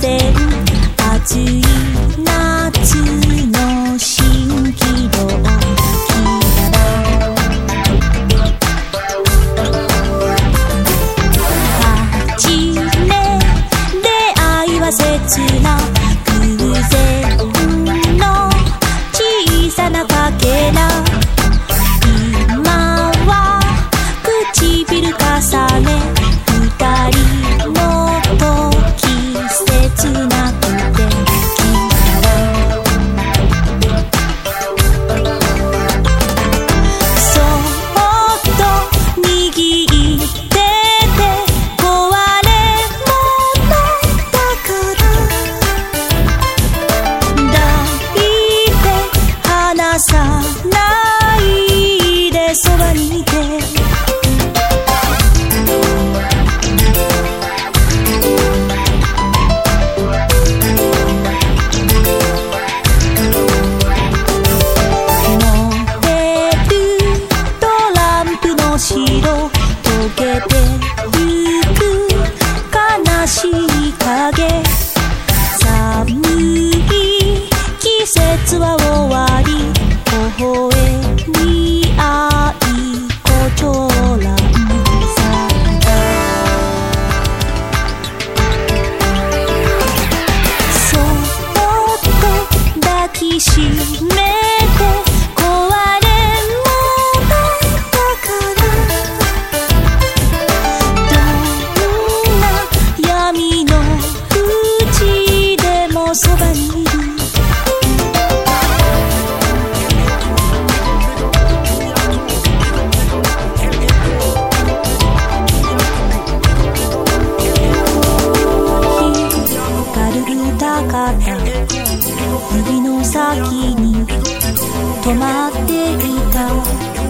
stay. か指の先に止まっていた。